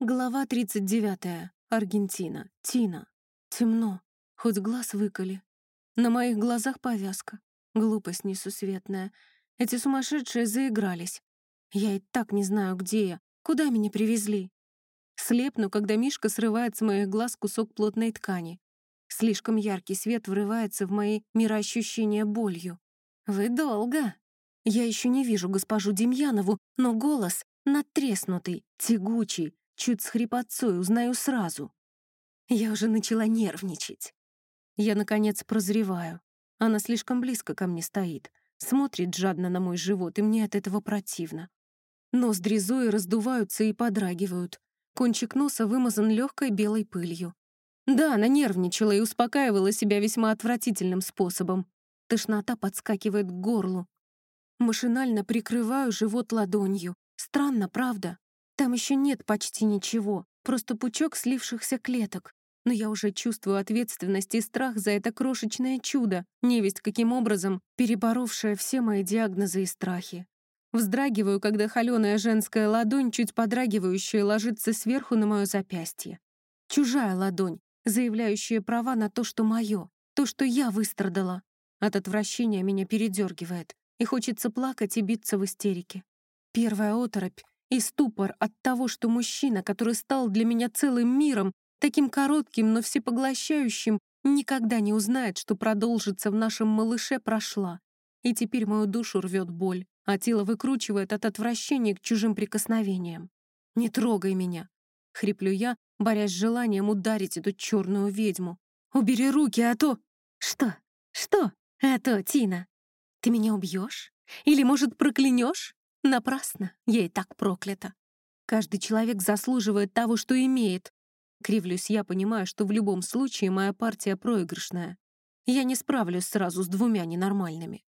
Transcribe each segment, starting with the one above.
Глава 39. Аргентина. Тина. Темно. Хоть глаз выколи. На моих глазах повязка. Глупость несусветная. Эти сумасшедшие заигрались. Я и так не знаю, где я. Куда меня привезли? Слепну, когда Мишка срывает с моих глаз кусок плотной ткани. Слишком яркий свет врывается в мои мироощущения болью. «Вы долго!» Я еще не вижу госпожу Демьянову, но голос надтреснутый, тягучий, Чуть с хрипотцой узнаю сразу. Я уже начала нервничать. Я, наконец, прозреваю. Она слишком близко ко мне стоит, смотрит жадно на мой живот, и мне от этого противно. Ноздри Зои раздуваются и подрагивают. Кончик носа вымазан легкой белой пылью. Да, она нервничала и успокаивала себя весьма отвратительным способом. Тошнота подскакивает к горлу. Машинально прикрываю живот ладонью. Странно, правда? Там еще нет почти ничего, просто пучок слившихся клеток. Но я уже чувствую ответственность и страх за это крошечное чудо, невесть каким образом переборовшее все мои диагнозы и страхи. Вздрагиваю, когда холёная женская ладонь, чуть подрагивающая, ложится сверху на мое запястье. Чужая ладонь, заявляющая права на то, что мое, то, что я выстрадала. От отвращения меня передергивает, и хочется плакать и биться в истерике. Первая оторопь и ступор от того, что мужчина, который стал для меня целым миром, таким коротким, но всепоглощающим, никогда не узнает, что продолжится в нашем малыше, прошла. И теперь мою душу рвет боль, а тело выкручивает от отвращения к чужим прикосновениям. «Не трогай меня!» — хриплю я, борясь с желанием ударить эту черную ведьму. «Убери руки, а то...» «Что? Что? А то, Тина? Ты меня убьешь? Или, может, проклянешь? Напрасно, я и так проклята. Каждый человек заслуживает того, что имеет. Кривлюсь я, понимаю, что в любом случае моя партия проигрышная. Я не справлюсь сразу с двумя ненормальными.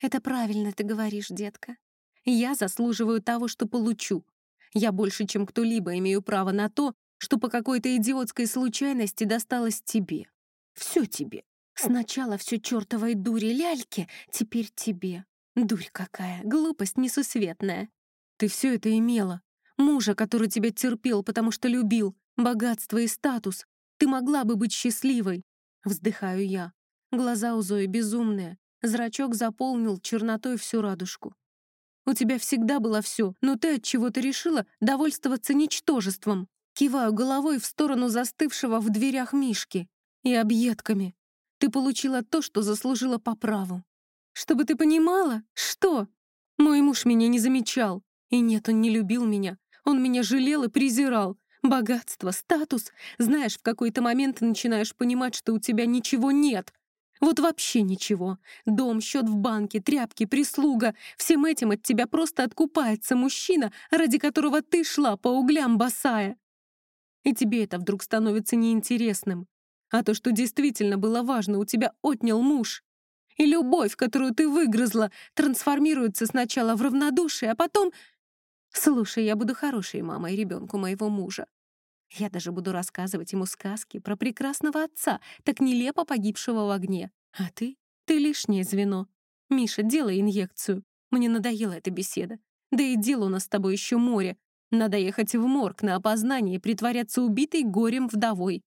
Это правильно ты говоришь, детка. Я заслуживаю того, что получу. Я больше, чем кто-либо, имею право на то, что по какой-то идиотской случайности досталось тебе. Все тебе. Сначала все чертовой дури ляльки, теперь тебе. Дурь какая, глупость несусветная. Ты все это имела. Мужа, который тебя терпел, потому что любил, богатство и статус. Ты могла бы быть счастливой. Вздыхаю я. Глаза у Зои безумные. Зрачок заполнил чернотой всю радужку. У тебя всегда было все, но ты от чего-то решила довольствоваться ничтожеством. Киваю головой в сторону застывшего в дверях Мишки. И объедками. Ты получила то, что заслужила по праву. Чтобы ты понимала, что? Мой муж меня не замечал. И нет, он не любил меня. Он меня жалел и презирал. Богатство, статус. Знаешь, в какой-то момент начинаешь понимать, что у тебя ничего нет. Вот вообще ничего. Дом, счет в банке, тряпки, прислуга. Всем этим от тебя просто откупается мужчина, ради которого ты шла по углям босая. И тебе это вдруг становится неинтересным. А то, что действительно было важно, у тебя отнял муж. И любовь, которую ты выгрызла, трансформируется сначала в равнодушие, а потом... Слушай, я буду хорошей мамой ребенку моего мужа. Я даже буду рассказывать ему сказки про прекрасного отца, так нелепо погибшего в огне. А ты? Ты лишнее звено. Миша, делай инъекцию. Мне надоела эта беседа. Да и дело у нас с тобой еще море. Надо ехать в морг на опознание и притворяться убитой горем вдовой.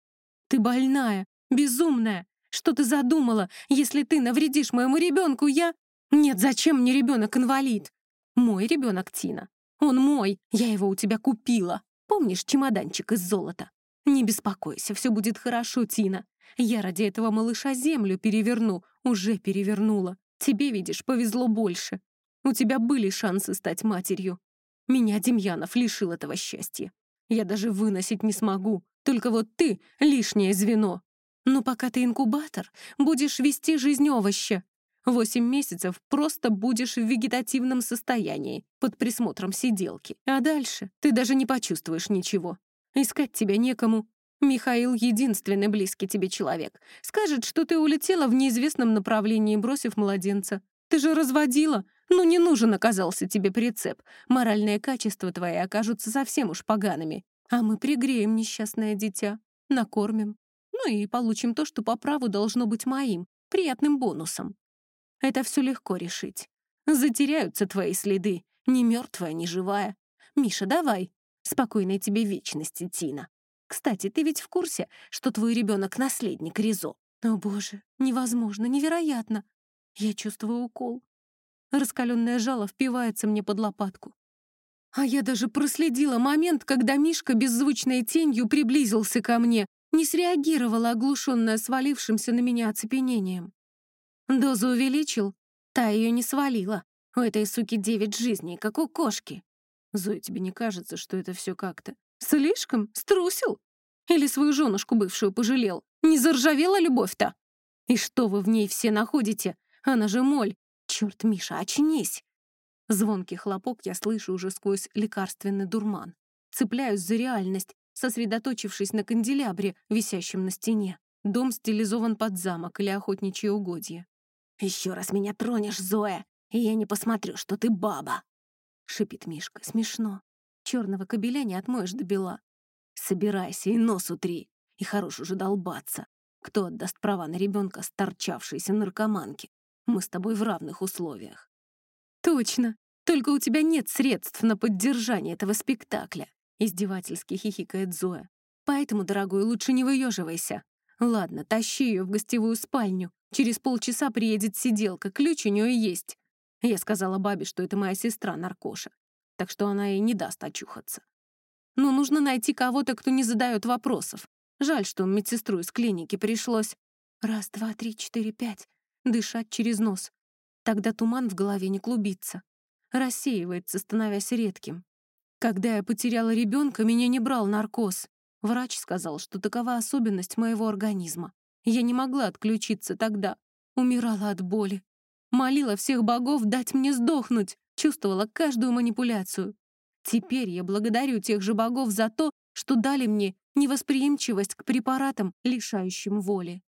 Ты больная, безумная. Что ты задумала? Если ты навредишь моему ребенку, я... Нет, зачем мне ребенок-инвалид? Мой ребенок Тина. Он мой. Я его у тебя купила. Помнишь чемоданчик из золота? Не беспокойся, все будет хорошо, Тина. Я ради этого малыша землю переверну. Уже перевернула. Тебе, видишь, повезло больше. У тебя были шансы стать матерью. Меня Демьянов лишил этого счастья. Я даже выносить не смогу. Только вот ты — лишнее звено. Но пока ты инкубатор, будешь вести жизнь овоща. Восемь месяцев просто будешь в вегетативном состоянии, под присмотром сиделки. А дальше ты даже не почувствуешь ничего. Искать тебя некому. Михаил — единственный близкий тебе человек. Скажет, что ты улетела в неизвестном направлении, бросив младенца. Ты же разводила. Ну, не нужен оказался тебе прицеп. Моральные качества твои окажутся совсем уж погаными. А мы пригреем несчастное дитя, накормим, ну и получим то, что по праву должно быть моим, приятным бонусом. Это все легко решить. Затеряются твои следы, ни мертвая, ни живая. Миша, давай, Спокойной тебе вечности, Тина. Кстати, ты ведь в курсе, что твой ребенок наследник Ризо? О боже, невозможно, невероятно. Я чувствую укол. Раскаленное жало впивается мне под лопатку. А я даже проследила момент, когда Мишка беззвучной тенью приблизился ко мне, не среагировала, оглушенная свалившимся на меня оцепенением. Дозу увеличил, та ее не свалила. У этой суки девять жизней, как у кошки. Зоя, тебе не кажется, что это все как-то? Слишком? Струсил? Или свою женушку бывшую пожалел? Не заржавела любовь-то? И что вы в ней все находите? Она же моль. Черт, Миша, очнись. Звонкий хлопок я слышу уже сквозь лекарственный дурман. Цепляюсь за реальность, сосредоточившись на канделябре, висящем на стене. Дом стилизован под замок или охотничье угодье. «Еще раз меня тронешь, Зоя, и я не посмотрю, что ты баба!» — шипит Мишка. «Смешно. Черного кобеля не отмоешь до бела. Собирайся и нос утри, и хорош уже долбаться. Кто отдаст права на ребенка сторчавшейся наркоманки? Мы с тобой в равных условиях». «Точно. Только у тебя нет средств на поддержание этого спектакля», — издевательски хихикает Зоя. «Поэтому, дорогой, лучше не выеживайся. Ладно, тащи ее в гостевую спальню. Через полчаса приедет сиделка, ключ у нее есть. Я сказала бабе, что это моя сестра, наркоша, так что она ей не даст очухаться. Но нужно найти кого-то, кто не задает вопросов. Жаль, что медсестру из клиники пришлось раз, два, три, четыре, пять дышать через нос. Тогда туман в голове не клубится. Рассеивается, становясь редким. Когда я потеряла ребенка, меня не брал наркоз. Врач сказал, что такова особенность моего организма. Я не могла отключиться тогда. Умирала от боли. Молила всех богов дать мне сдохнуть. Чувствовала каждую манипуляцию. Теперь я благодарю тех же богов за то, что дали мне невосприимчивость к препаратам, лишающим воли.